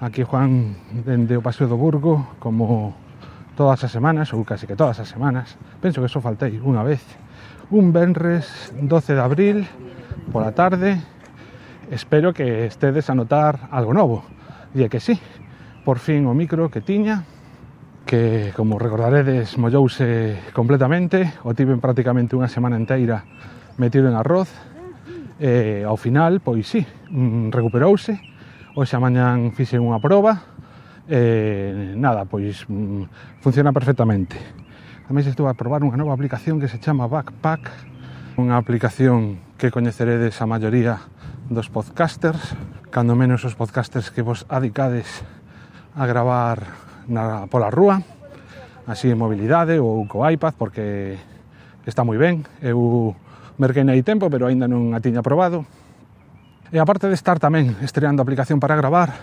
Aquí Juan dende o Paseo do Burgo como todas as semanas, ou casi que todas as semanas. Penso que só faltei unha vez. Un venres 12 de abril pola tarde. Espero que estedes a notar algo novo. Día que sí. Por fin o micro que tiña que, como recordaredes, mollouse completamente, o tiven prácticamente unha semana inteira metido en arroz, e ao final, pois sí, mm, recuperouse, Hoxe a mañan fixen unha proba e nada, pois mm, funciona perfectamente. Tamén se estou a probar unha nova aplicación que se chama Backpack, unha aplicación que coñeceredes a maioría dos podcasters, cando menos os podcasters que vos adicades a gravar na, pola rúa, así en mobilidade ou co iPad, porque está moi ben. Eu merquei aí tempo, pero aínda non a tiña probado. E aparte de estar tamén estreando a aplicación para gravar,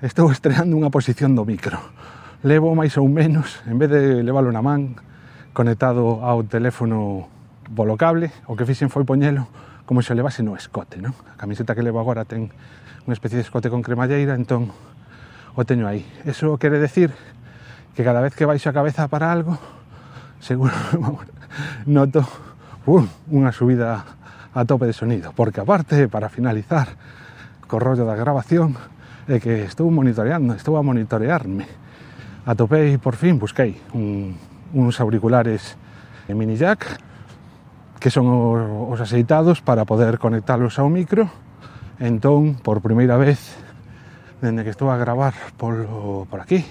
estou estreando unha posición do micro. Levo máis ou menos, en vez de leválo na man, conectado ao teléfono polo cable, o que fixen foi poñelo como se levase no escote, non? A camiseta que levo agora ten unha especie de escote con cremalleira, entón o teño aí. Eso quere decir que cada vez que baixo a cabeza para algo, seguro, noto uh, unha subida a tope de sonido, porque aparte, para finalizar co rollo da grabación, é que estou monitoreando, estou a monitorearme. Atopei, por fin, busquei un, uns auriculares mini jack, que son os, os aceitados para poder conectalos ao micro. Entón, por primeira vez, dende que estou a gravar polo, por aquí,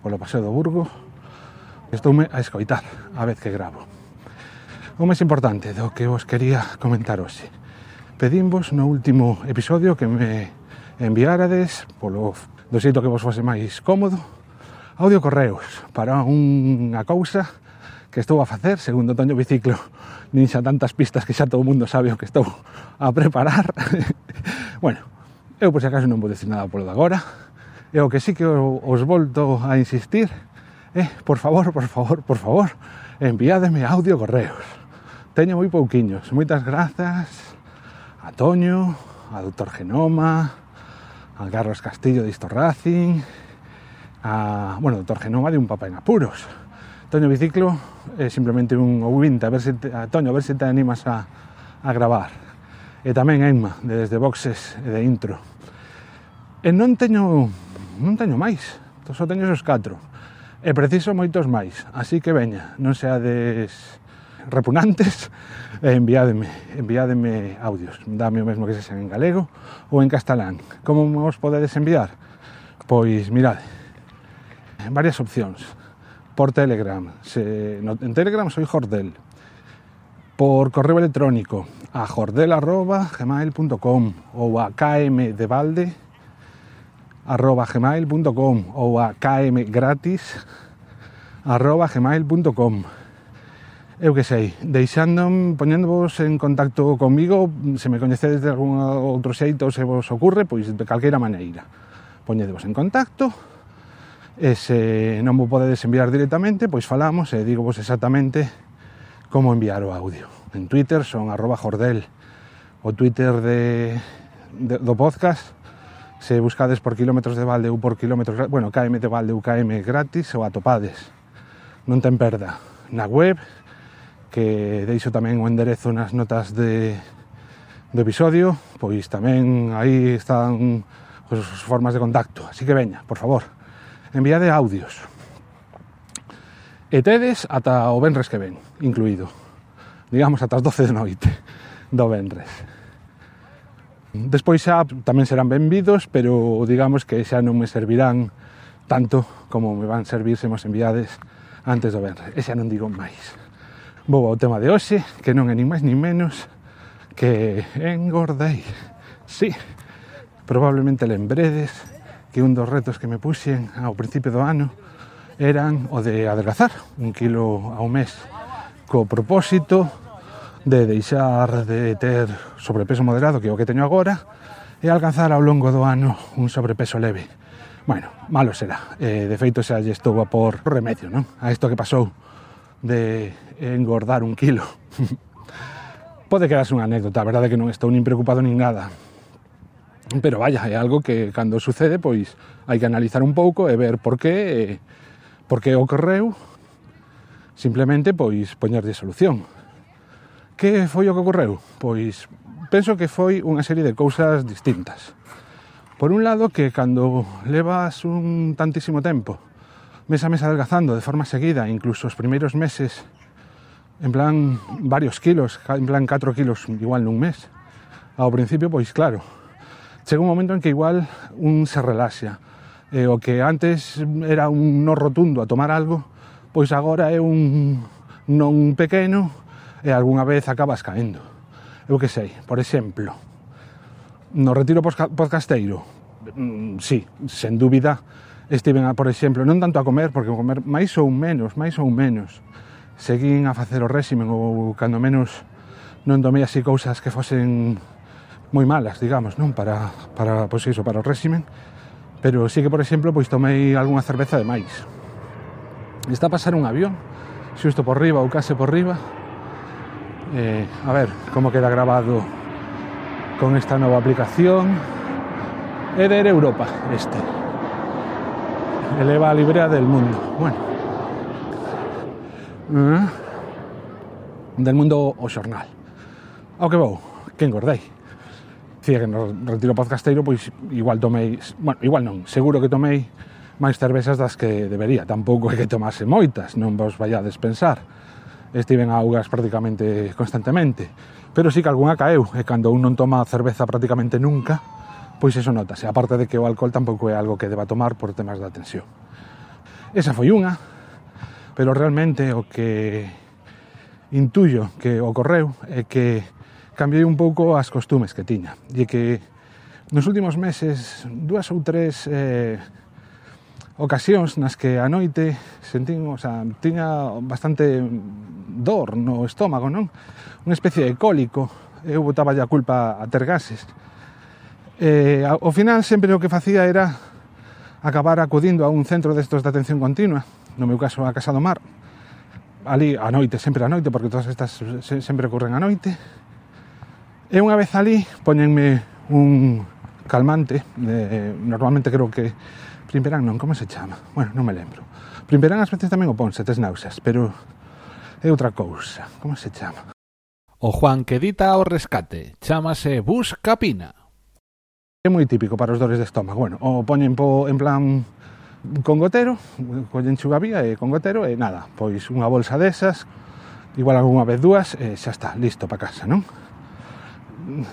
polo Paseo do Burgo, estoume a escoitar a vez que gravo. O máis importante do que vos quería comentar hoxe. Pedimvos no último episodio que me enviárades polo do xeito que vos fose máis cómodo audio correos para unha cousa que estou a facer segundo toño biciclo nin xa tantas pistas que xa todo o mundo sabe o que estou a preparar. Bueno, eu por se acaso non vou decir nada polo de agora. E o que sí que os volto a insistir é, eh, por favor, por favor, por favor enviádeme audio correos teño moi pouquiños. Moitas grazas a Toño, a Doutor Genoma, a Carlos Castillo de Isto Racing, a, bueno, Doutor Genoma de Un Papá en Apuros. Toño Biciclo é simplemente un ouvinte, a ver se te, a Toño, a ver se te animas a, a gravar. E tamén a Emma, de desde boxes e de intro. E non teño non teño máis, só teño esos catro. E preciso moitos máis, así que veña, non seades repugnantes, e enviádeme, audios. Dame o mesmo que se en galego ou en castelán. Como os podedes enviar? Pois mirade, varias opcións. Por Telegram, se, no, en Telegram soy Jordel. Por correo electrónico a jordel.gmail.com ou a kmdevalde arroba gmail.com ou a kmgratis arroba gmail.com eu que sei, deixando, poñéndovos en contacto comigo, se me coñecedes de algún outro xeito se vos ocurre, pois de calquera maneira. Poñedevos en contacto, e se non vos podedes enviar directamente, pois falamos e digo vos exactamente como enviar o audio. En Twitter son arroba jordel, o Twitter de, de, do podcast, se buscades por kilómetros de balde ou por kilómetros, bueno, KM de balde ou KM gratis, ou atopades. Non ten perda. Na web, que deixo tamén o enderezo nas notas de, do episodio, pois tamén aí están as formas de contacto. Así que veña, por favor, enviade audios. E tedes ata o venres que ven, incluído. Digamos, ata as 12 de noite do venres. Despois xa tamén serán benvidos, pero digamos que xa non me servirán tanto como me van servir se mos enviades antes do venres. E xa non digo máis vou ao tema de hoxe, que non é nin máis nin menos que engordei. Sí, probablemente lembredes que un dos retos que me puxen ao principio do ano eran o de adelgazar un kilo ao mes co propósito de deixar de ter sobrepeso moderado que é o que teño agora e alcanzar ao longo do ano un sobrepeso leve. Bueno, malo será. Eh, de feito xa lle estou a por remedio, non? A isto que pasou de engordar un kilo. Pode quedarse unha anécdota, a verdade é que non estou nin preocupado nin nada. Pero vaya, é algo que cando sucede, pois hai que analizar un pouco e ver por que, por que ocorreu, simplemente pois poñerlle solución. Que foi o que ocorreu? Pois penso que foi unha serie de cousas distintas. Por un lado, que cando levas un tantísimo tempo mes a mes adelgazando de forma seguida, incluso os primeiros meses, en plan varios kilos, en plan 4 kilos igual nun mes, ao principio, pois claro, chega un momento en que igual un se relaxa, e o que antes era un no rotundo a tomar algo, pois agora é un non pequeno e eh, algunha vez acabas caendo. Eu que sei, por exemplo, no retiro podcasteiro, mm, sí, sen dúbida, estiven, a, por exemplo, non tanto a comer, porque comer máis ou menos, máis ou menos, seguín a facer o réximen ou cando menos non tomei así cousas que fosen moi malas, digamos, non para, para pois iso, para o réximen, pero sí que, por exemplo, pois tomei algunha cerveza de máis. Está a pasar un avión, xusto por riba ou case por riba, eh, a ver como queda grabado con esta nova aplicación, é de Europa este eleva a librea del mundo. Bueno. ¿Eh? Del mundo o xornal. Ao que vou, que engordei. Dicía que no retiro podcasteiro, pois igual tomei, bueno, igual non, seguro que tomei máis cervezas das que debería. Tampouco é que tomase moitas, non vos vayades pensar. Estiven a augas prácticamente constantemente. Pero sí que algunha caeu, e cando un non toma cerveza prácticamente nunca, pois eso notase, aparte de que o alcohol tampouco é algo que deba tomar por temas da tensión. Esa foi unha, pero realmente o que intuyo que ocorreu é que cambiei un pouco as costumes que tiña e que nos últimos meses dúas ou tres eh, ocasións nas que a noite sentín, o sea, tiña bastante dor no estómago, non? Unha especie de cólico, eu botaba a culpa a ter gases, eh, ao final sempre o que facía era acabar acudindo a un centro destos de atención continua, no meu caso a Casa do Mar, ali a noite, sempre a noite, porque todas estas sempre ocorren a noite, e unha vez ali poñenme un calmante, de, normalmente creo que Primperán non, como se chama? Bueno, non me lembro. Primperán ás veces tamén o pon, se tes náuseas, pero é outra cousa. Como se chama? O Juan que dita ao rescate, chamase Buscapina é moi típico para os dores de estómago. Bueno, o poñen po, en plan con gotero, collen chugavía e con gotero e nada, pois unha bolsa desas, igual algunha vez dúas, e xa está, listo para casa, non?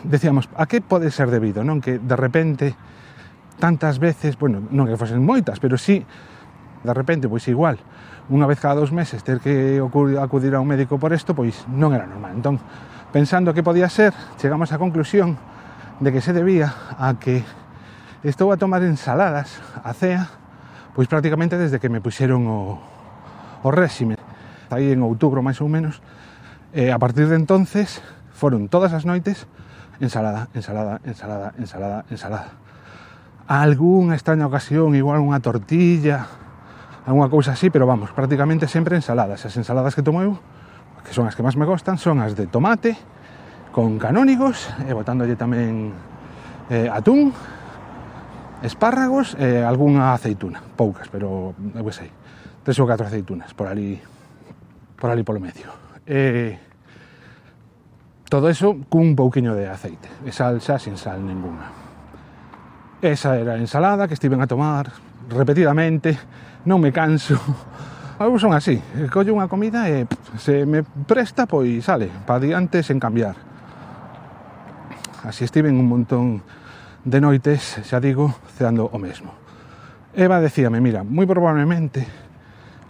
Decíamos, a que pode ser debido, non? Que de repente tantas veces, bueno, non que fosen moitas, pero sí de repente, pois igual, unha vez cada dos meses ter que acudir a un médico por isto, pois non era normal. Entón, pensando que podía ser, chegamos á conclusión de que se debía a que estou a tomar ensaladas a cea pois prácticamente desde que me puxeron o, o réxime. Aí en outubro máis ou menos e a partir de entonces foron todas as noites ensalada, ensalada, ensalada, ensalada, ensalada. Alguna extraña ocasión igual unha tortilla algunha cousa así, pero vamos, prácticamente sempre ensaladas. As ensaladas que tomo eu que son as que máis me gostan, son as de tomate, con canónigos, e botándolle tamén eh, atún, espárragos e eh, algunha aceituna, poucas, pero eu sei, tres ou catro aceitunas por ali por ali polo medio. Eh, todo eso cun pouquiño de aceite, e salsa sin sal ninguna. Esa era a ensalada que estiven a tomar repetidamente, non me canso, algo son así, collo unha comida e se me presta, pois sale, pa diante sen cambiar. Así estiven un montón de noites, xa digo, ceando o mesmo. Eva decíame, mira, moi probablemente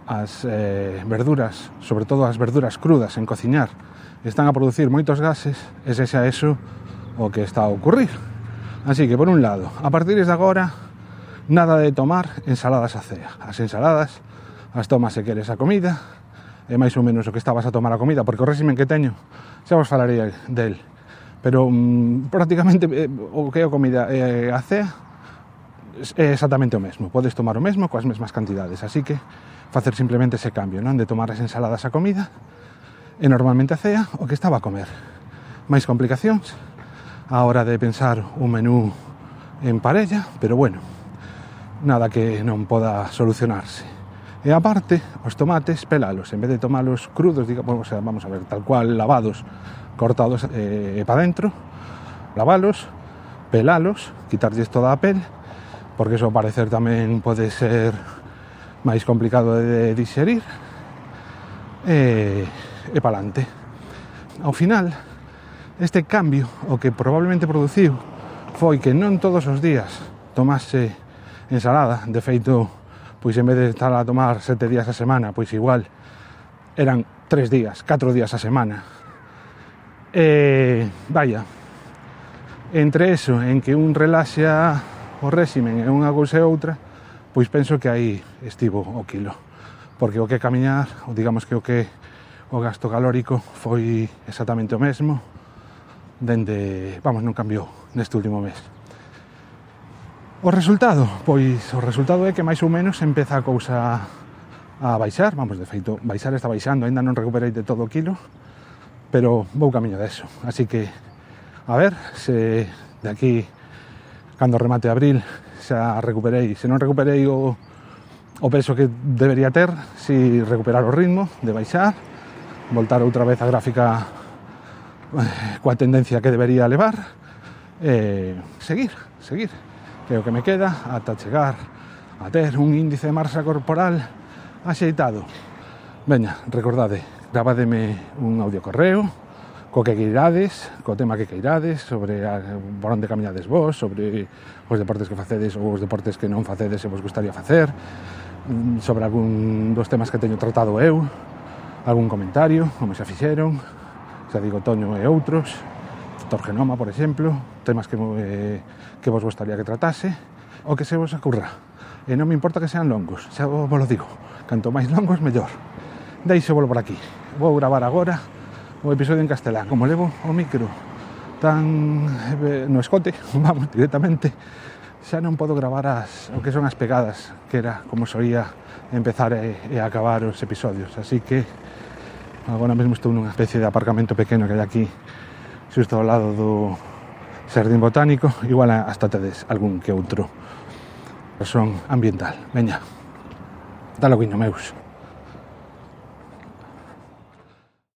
as eh, verduras, sobre todo as verduras crudas en cociñar, están a producir moitos gases, e se xa eso o que está a ocurrir. Así que, por un lado, a partir de agora, nada de tomar ensaladas a cea. As ensaladas as tomas se queres a comida, é máis ou menos o que estabas a tomar a comida, porque o régimen que teño, xa vos falaría del pero mm, prácticamente eh, o que é a comida eh, a cea é exactamente o mesmo, podes tomar o mesmo coas mesmas cantidades, así que facer simplemente ese cambio, non? De tomar as ensaladas a comida e normalmente a cea o que estaba a comer. Máis complicacións a hora de pensar un menú en parella, pero bueno, nada que non poda solucionarse. E aparte, os tomates pelalos, en vez de tomalos crudos, digamos, vamos a ver, tal cual lavados cortados eh, eh para dentro, lavalos, pelalos, quitarlles toda a pel, porque eso ao parecer tamén pode ser máis complicado de digerir, e, e palante. Ao final, este cambio, o que probablemente produciu, foi que non todos os días tomase ensalada, de feito, pois en vez de estar a tomar sete días a semana, pois igual eran tres días, catro días a semana, Eh, vaya, entre eso, en que un relaxa o réximen e unha cousa e outra, pois penso que aí estivo o kilo. Porque o que camiñar, ou digamos que o que o gasto calórico foi exactamente o mesmo, dende, vamos, non cambiou neste último mes. O resultado? Pois o resultado é que máis ou menos empeza a cousa a baixar, vamos, de feito, baixar está baixando, aínda non recuperei de todo o kilo, pero vou camiño de eso. Así que a ver se de aquí cando remate abril xa recuperei se non recuperei o, o peso que debería ter si recuperar o ritmo de baixar voltar outra vez a gráfica eh, coa tendencia que debería levar e seguir, seguir. Que é o que me queda ata chegar a ter un índice de masa corporal axeitado. Veña, recordade, grabademe un audio correo co que queirades, co tema que queirades, sobre a, por onde camiñades vos, sobre os deportes que facedes ou os deportes que non facedes e vos gustaría facer, mm, sobre algún dos temas que teño tratado eu, algún comentario, como xa fixeron, xa digo Toño e outros, Torgenoma, por exemplo, temas que, eh, que vos gustaría que tratase, o que se vos acurra. E non me importa que sean longos, xa vos lo digo, canto máis longos, mellor. Deixo volvo por aquí. Vou gravar agora o episodio en castelán. Como levo o micro tan eh, no escote Vamos directamente Xa non podo gravar as, o que son as pegadas Que era como soía empezar e, e acabar os episodios. Así que agora mesmo estou nunha especie de aparcamento pequeno que hai aquí xusto ao lado do Sardín Botánico igual hasta tedes algún que outro son ambiental. Veña dalo guiño meus.